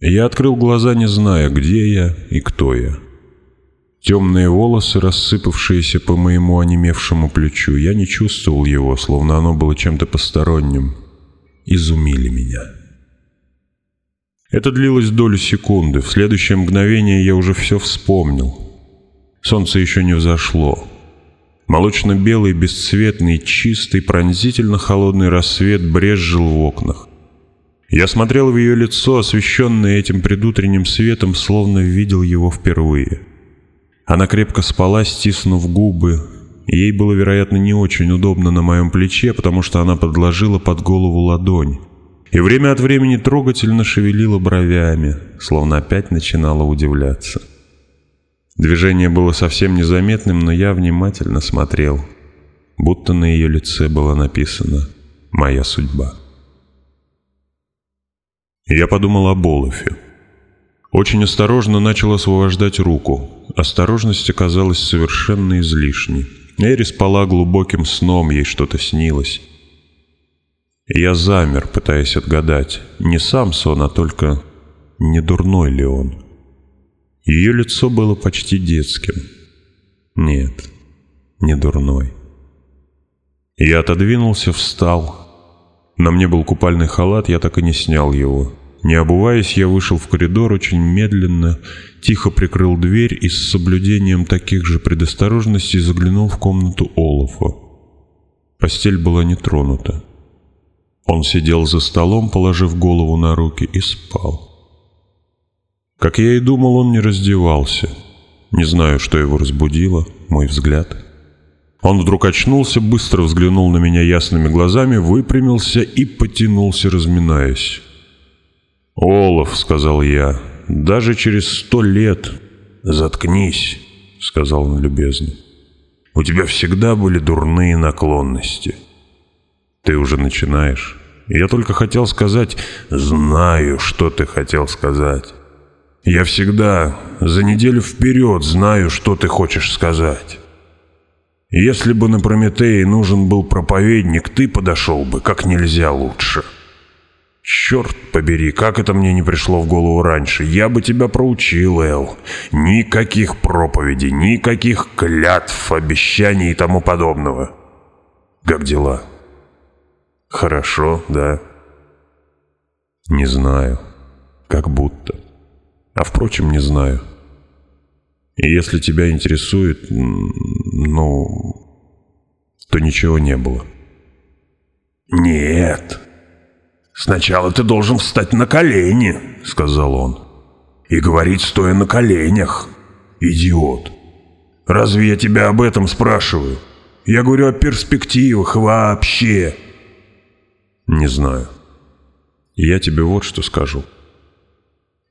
Я открыл глаза, не зная, где я и кто я. Темные волосы, рассыпавшиеся по моему онемевшему плечу, я не чувствовал его, словно оно было чем-то посторонним, изумили меня. Это длилось долю секунды. В следующее мгновение я уже все вспомнил. Солнце еще не взошло. Молочно-белый, бесцветный, чистый, пронзительно холодный рассвет брезжил в окнах. Я смотрел в ее лицо, освещенное этим предутренним светом, словно видел его впервые. Она крепко спала, стиснув губы. Ей было, вероятно, не очень удобно на моем плече, потому что она подложила под голову ладонь. И время от времени трогательно шевелила бровями, словно опять начинала удивляться. Движение было совсем незаметным, но я внимательно смотрел, будто на ее лице было написано «Моя судьба». Я подумал об Олафе. Очень осторожно начал освобождать руку. Осторожность оказалась совершенно излишней. Эри спала глубоким сном, ей что-то снилось. Я замер, пытаясь отгадать, не сам сон, а только не дурной ли он. Ее лицо было почти детским. Нет, не дурной. Я отодвинулся, встал, на мне был купальный халат, я так и не снял его. Не обуваясь, я вышел в коридор очень медленно, тихо прикрыл дверь и с соблюдением таких же предосторожностей заглянул в комнату Олафа. Постель была не тронута. Он сидел за столом, положив голову на руки, и спал. Как я и думал, он не раздевался. Не знаю, что его разбудило, мой взгляд — он вдруг очнулся, быстро взглянул на меня ясными глазами, выпрямился и потянулся, разминаясь. «Олаф», — сказал я, — «даже через сто лет...» «Заткнись», — сказал он любезно. «У тебя всегда были дурные наклонности». «Ты уже начинаешь. Я только хотел сказать...» «Знаю, что ты хотел сказать. Я всегда за неделю вперед знаю, что ты хочешь сказать». Если бы на Прометее нужен был проповедник, ты подошел бы как нельзя лучше. Черт побери, как это мне не пришло в голову раньше. Я бы тебя проучил, Эл. Никаких проповедей, никаких клятв, обещаний и тому подобного. Как дела? Хорошо, да. Не знаю. Как будто. А впрочем, не знаю. И если тебя интересует, ну, то ничего не было. «Нет, сначала ты должен встать на колени», — сказал он. «И говорить, стоя на коленях, идиот. Разве я тебя об этом спрашиваю? Я говорю о перспективах вообще». «Не знаю. Я тебе вот что скажу»,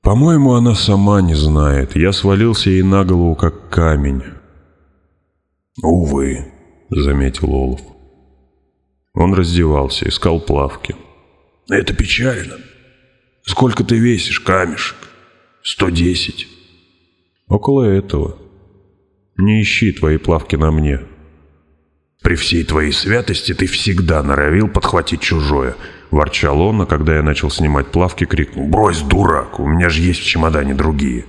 по-моему, она сама не знает. Я свалился ей на голову, как камень. «Увы», — заметил Олов. Он раздевался, искал плавки. «Это печально. Сколько ты весишь, камешек? Сто десять?» «Около этого. Не ищи твои плавки на мне». «При всей твоей святости ты всегда норовил подхватить чужое», Ворчал он, а когда я начал снимать плавки, крикнул «Брось, дурак! У меня же есть в чемодане другие!»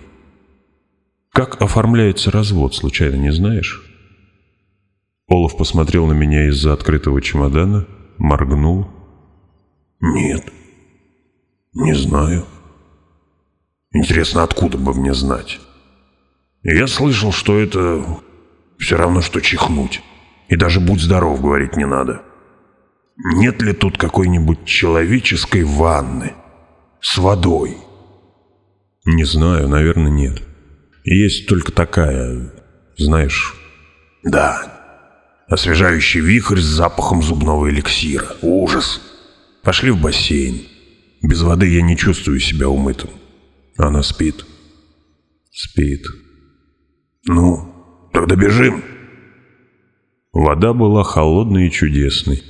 «Как оформляется развод, случайно не знаешь?» Олаф посмотрел на меня из-за открытого чемодана, моргнул. «Нет, не знаю. Интересно, откуда бы мне знать? Я слышал, что это все равно, что чихнуть. И даже «будь здоров» говорить не надо». Нет ли тут какой-нибудь человеческой ванны? С водой? Не знаю, наверное, нет. Есть только такая, знаешь... Да. Освежающий вихрь с запахом зубного эликсира. Ужас. Пошли в бассейн. Без воды я не чувствую себя умытым. Она спит. Спит. Ну, тогда бежим. Вода была холодной и чудесной.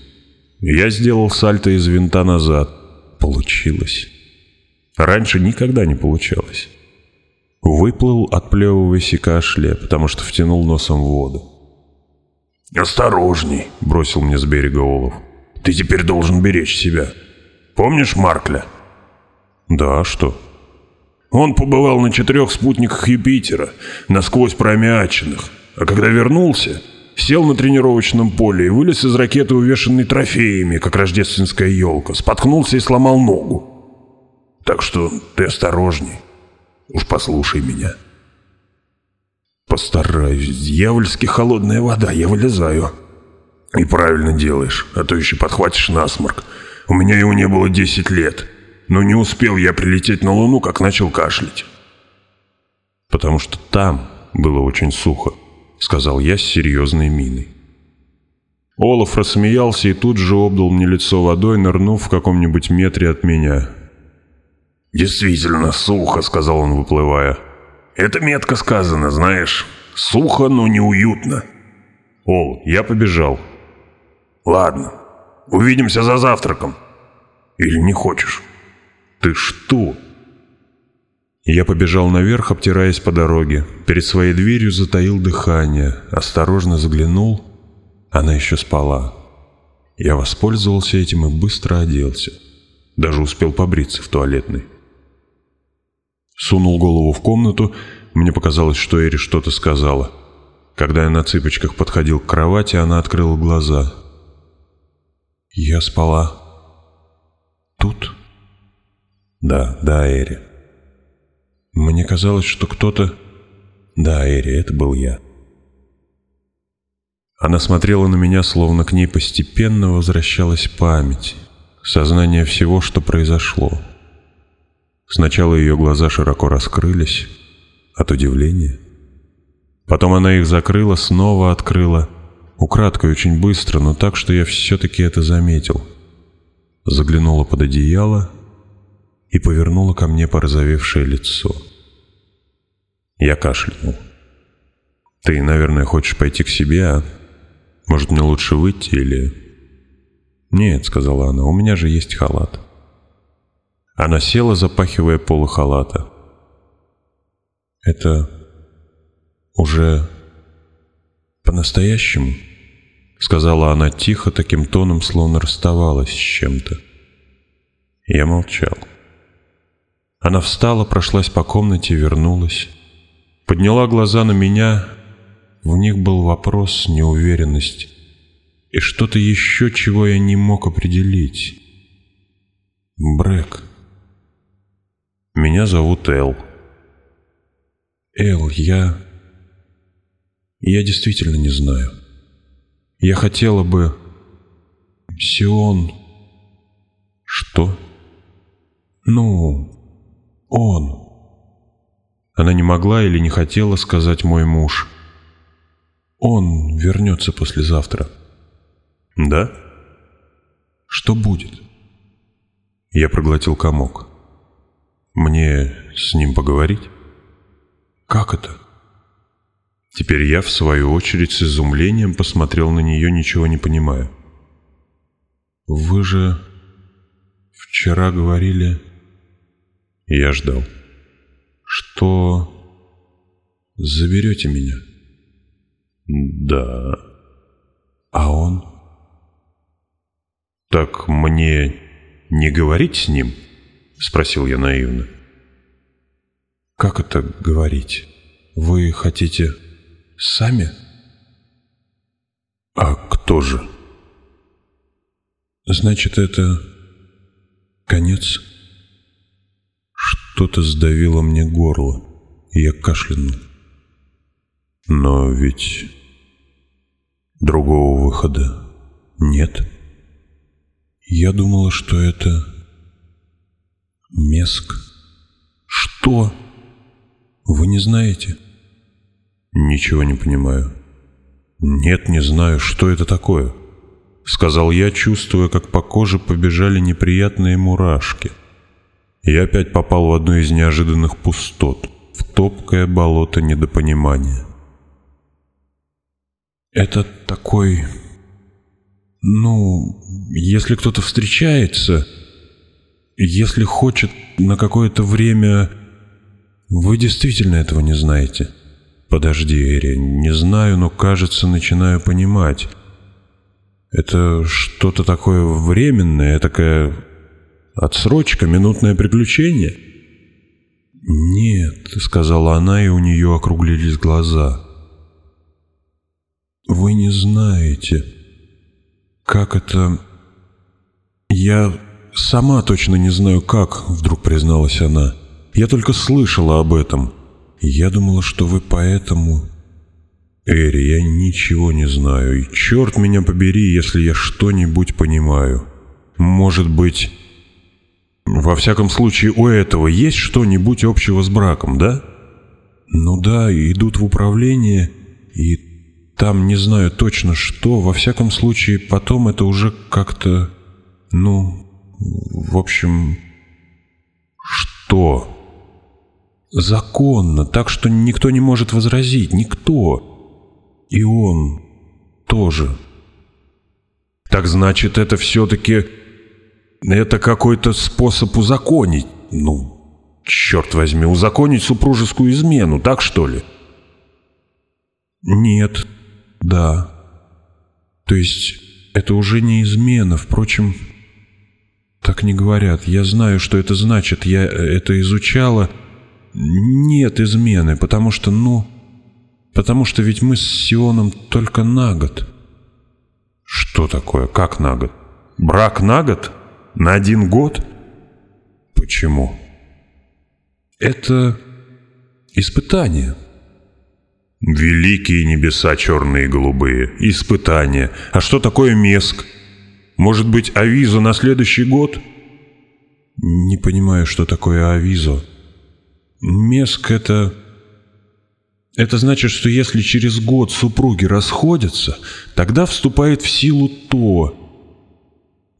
Я сделал сальто из винта назад. Получилось. Раньше никогда не получалось. Выплыл, отплевываясь и кашля, потому что втянул носом в воду. «Осторожней!» — бросил мне с берега Олов. «Ты теперь должен беречь себя. Помнишь Маркля?» «Да, а что?» «Он побывал на четырех спутниках Юпитера, насквозь промяченных. А когда вернулся, сел на тренировочном поле и вылез из ракеты, увешанный трофеями, как рождественская елка, споткнулся и сломал ногу. Так что ты осторожней. Уж послушай меня. Постараюсь. Дьявольски холодная вода, я вылезаю. И правильно делаешь, а то еще подхватишь насморк. У меня его не было 10 лет. Но не успел я прилететь на Луну, как начал кашлять. Потому что там было очень сухо. — сказал я с серьезной миной. Олаф рассмеялся и тут же обдал мне лицо водой, нырнув в каком-нибудь метре от меня. «Действительно, сухо», — сказал он, выплывая. «Это метко сказано, знаешь. Сухо, но неуютно». «Ол, я побежал». «Ладно, увидимся за завтраком». «Или не хочешь?» «Ты что?» Я побежал наверх, обтираясь по дороге. Перед своей дверью затаил дыхание, осторожно заглянул. Она еще спала. Я воспользовался этим и быстро оделся. Даже успел побриться в туалетной. Сунул голову в комнату. Мне показалось, что Эри что-то сказала. Когда я на цыпочках подходил к кровати, она открыла глаза. «Я спала. Тут?» «Да, да, Эри». Мне казалось, что кто-то... Да, Эри, это был я. Она смотрела на меня, словно к ней постепенно возвращалась память, сознание всего, что произошло. Сначала ее глаза широко раскрылись от удивления. Потом она их закрыла, снова открыла, украдкой очень быстро, но так, что я все-таки это заметил. Заглянула под одеяло и повернула ко мне порозовевшее лицо. Я кашлянул. «Ты, наверное, хочешь пойти к себе, а? Может, мне лучше выйти или...» «Нет», — сказала она, — «у меня же есть халат». Она села, запахивая полы халата. «Это уже по-настоящему?» — сказала она тихо, таким тоном, словно расставалась с чем-то. Я молчал. Она встала, прошлась по комнате, вернулась. Подняла глаза на меня. В них был вопрос, неуверенность. И что-то еще, чего я не мог определить. Брэк. Меня зовут Эл. Эл, я... Я действительно не знаю. Я хотела бы... Сион... Что? Ну, он. Она не могла или не хотела сказать «мой муж». Он вернется послезавтра. Да? Что будет? Я проглотил комок. Мне с ним поговорить? Как это? Теперь я, в свою очередь, с изумлением посмотрел на нее, ничего не понимая. Вы же вчера говорили... Я ждал. «Что... заберете меня?» «Да». «А он?» «Так мне не говорить с ним?» — спросил я наивно. «Как это говорить? Вы хотите сами?» «А кто же?» «Значит, это конец?» Что-то сдавило мне горло, и я кашлянул. Но ведь другого выхода нет. Я думала, что это меск. Что? Вы не знаете? Ничего не понимаю. Нет, не знаю, что это такое. Сказал я, чувствуя, как по коже побежали неприятные мурашки — я опять попал в одну из неожиданных пустот, в топкое болото недопонимания. Это такой... Ну, если кто-то встречается, если хочет на какое-то время... Вы действительно этого не знаете. Подожди, Эри, не знаю, но кажется, начинаю понимать. Это что-то такое временное, такая Отсрочка, минутное приключение?» «Нет», — сказала она, и у нее округлились глаза. «Вы не знаете, как это...» «Я сама точно не знаю, как», — вдруг призналась она. «Я только слышала об этом. Я думала, что вы поэтому...» «Эри, я ничего не знаю, и черт меня побери, если я что-нибудь понимаю. Может быть...» Во всяком случае, у этого есть что-нибудь общего с браком, да? Ну да, идут в управление, и там не знаю точно что. Во всяком случае, потом это уже как-то... Ну, в общем... Что? Законно, так что никто не может возразить, никто. И он тоже. Так значит, это все-таки это какой-то способ узаконить, ну, черт возьми, узаконить супружескую измену, так что ли? Нет, да. То есть это уже не измена, впрочем, так не говорят. Я знаю, что это значит, я э, это изучала. Нет измены, потому что, ну, потому что ведь мы с Сионом только на год. Что такое? Как на год? Брак на год? — на один год? Почему? Это испытание. Великие небеса черные и голубые. Испытание. А что такое меск? Может быть, авизо на следующий год? Не понимаю, что такое авизо. Меск — это... Это значит, что если через год супруги расходятся, тогда вступает в силу то.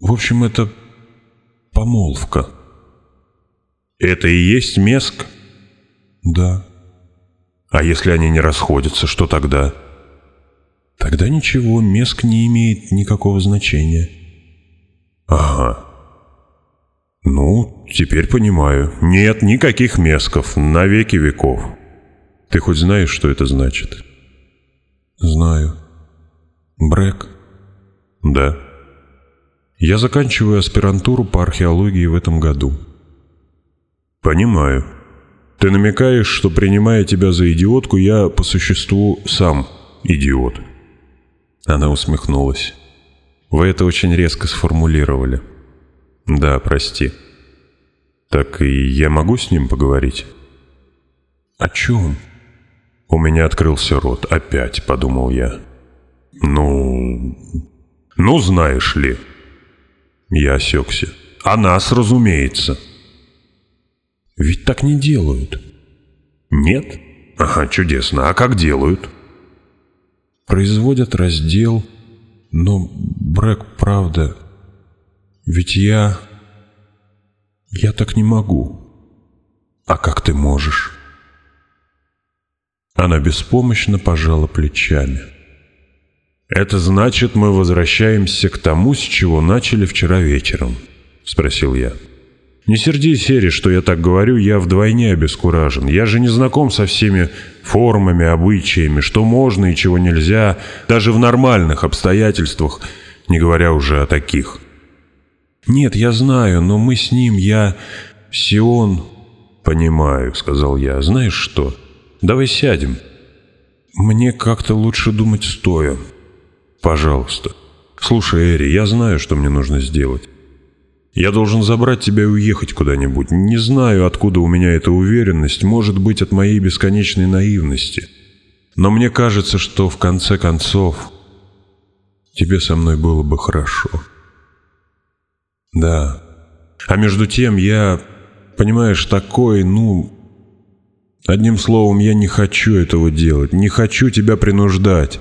В общем, это Помолвка. Это и есть меск? Да. А если они не расходятся, что тогда? Тогда ничего, меск не имеет никакого значения. Ага. Ну, теперь понимаю. Нет никаких месков, на веки веков. Ты хоть знаешь, что это значит? Знаю. Брэк? Да. Я заканчиваю аспирантуру по археологии в этом году. Понимаю. Ты намекаешь, что принимая тебя за идиотку, я по существу сам идиот. Она усмехнулась. Вы это очень резко сформулировали. Да, прости. Так и я могу с ним поговорить? О чем? У меня открылся рот. Опять, подумал я. Ну... Ну, знаешь ли... Я осекся. а нас, разумеется». «Ведь так не делают». «Нет? Ага, чудесно. А как делают?» «Производят раздел. Но, Брэк, правда, ведь я... Я так не могу. А как ты можешь?» Она беспомощно пожала плечами. «Это значит, мы возвращаемся к тому, с чего начали вчера вечером?» — спросил я. «Не сердись, Серри, что я так говорю, я вдвойне обескуражен. Я же не знаком со всеми формами, обычаями, что можно и чего нельзя, даже в нормальных обстоятельствах, не говоря уже о таких». «Нет, я знаю, но мы с ним, я... Сион...» «Понимаю», — сказал я. «Знаешь что? Давай сядем». «Мне как-то лучше думать стоя», Пожалуйста. Слушай, Эри, я знаю, что мне нужно сделать. Я должен забрать тебя и уехать куда-нибудь. Не знаю, откуда у меня эта уверенность, может быть, от моей бесконечной наивности. Но мне кажется, что в конце концов тебе со мной было бы хорошо. Да. А между тем я, понимаешь, такой, ну... Одним словом, я не хочу этого делать, не хочу тебя принуждать.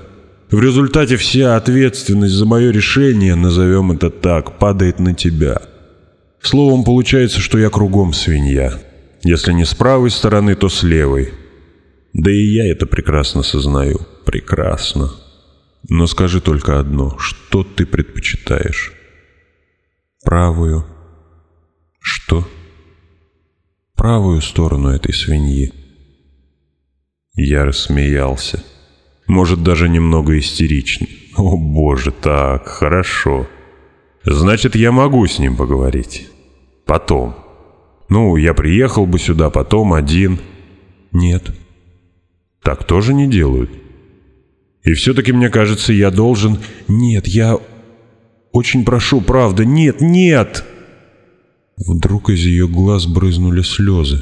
В результате вся ответственность за мое решение, назовем это так, падает на тебя. Словом, получается, что я кругом свинья. Если не с правой стороны, то с левой. Да и я это прекрасно сознаю. Прекрасно. Но скажи только одно. Что ты предпочитаешь? Правую. Что? Правую сторону этой свиньи. Я рассмеялся. Может, даже немного истерично. О боже, так, хорошо. Значит, я могу с ним поговорить. Потом. Ну, я приехал бы сюда потом один. Нет. Так тоже не делают. И все-таки, мне кажется, я должен... Нет, я очень прошу, правда, нет, нет!» Вдруг из ее глаз брызнули слезы.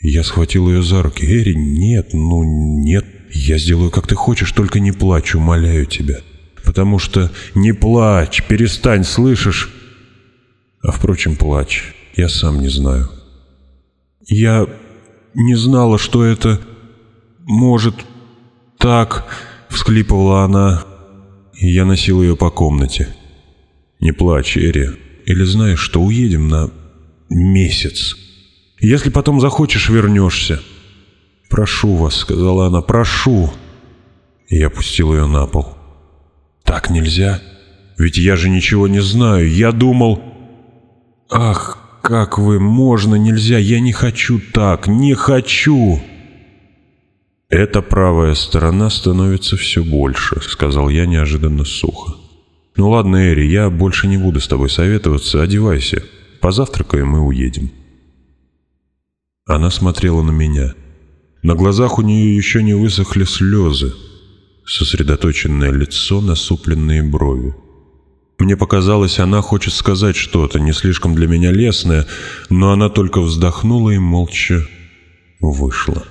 Я схватил ее за руки. «Эри, нет, ну нет я сделаю, как ты хочешь, только не плачу, умоляю тебя. Потому что не плачь, перестань, слышишь? А впрочем, плачь. Я сам не знаю. Я не знала, что это может так, всхлипывала она. И я носил ее по комнате. Не плачь, Эри. Или знаешь, что уедем на месяц. Если потом захочешь, вернешься. «Прошу вас», — сказала она, — «прошу». И я пустил ее на пол. «Так нельзя. Ведь я же ничего не знаю. Я думал...» «Ах, как вы! Можно, нельзя! Я не хочу так! Не хочу!» «Эта правая сторона становится все больше», — сказал я неожиданно сухо. «Ну ладно, Эри, я больше не буду с тобой советоваться. Одевайся. Позавтракаем и уедем». Она смотрела на меня — на глазах у нее еще не высохли слезы, сосредоточенное лицо, насупленные брови. Мне показалось, она хочет сказать что-то, не слишком для меня лестное, но она только вздохнула и молча вышла.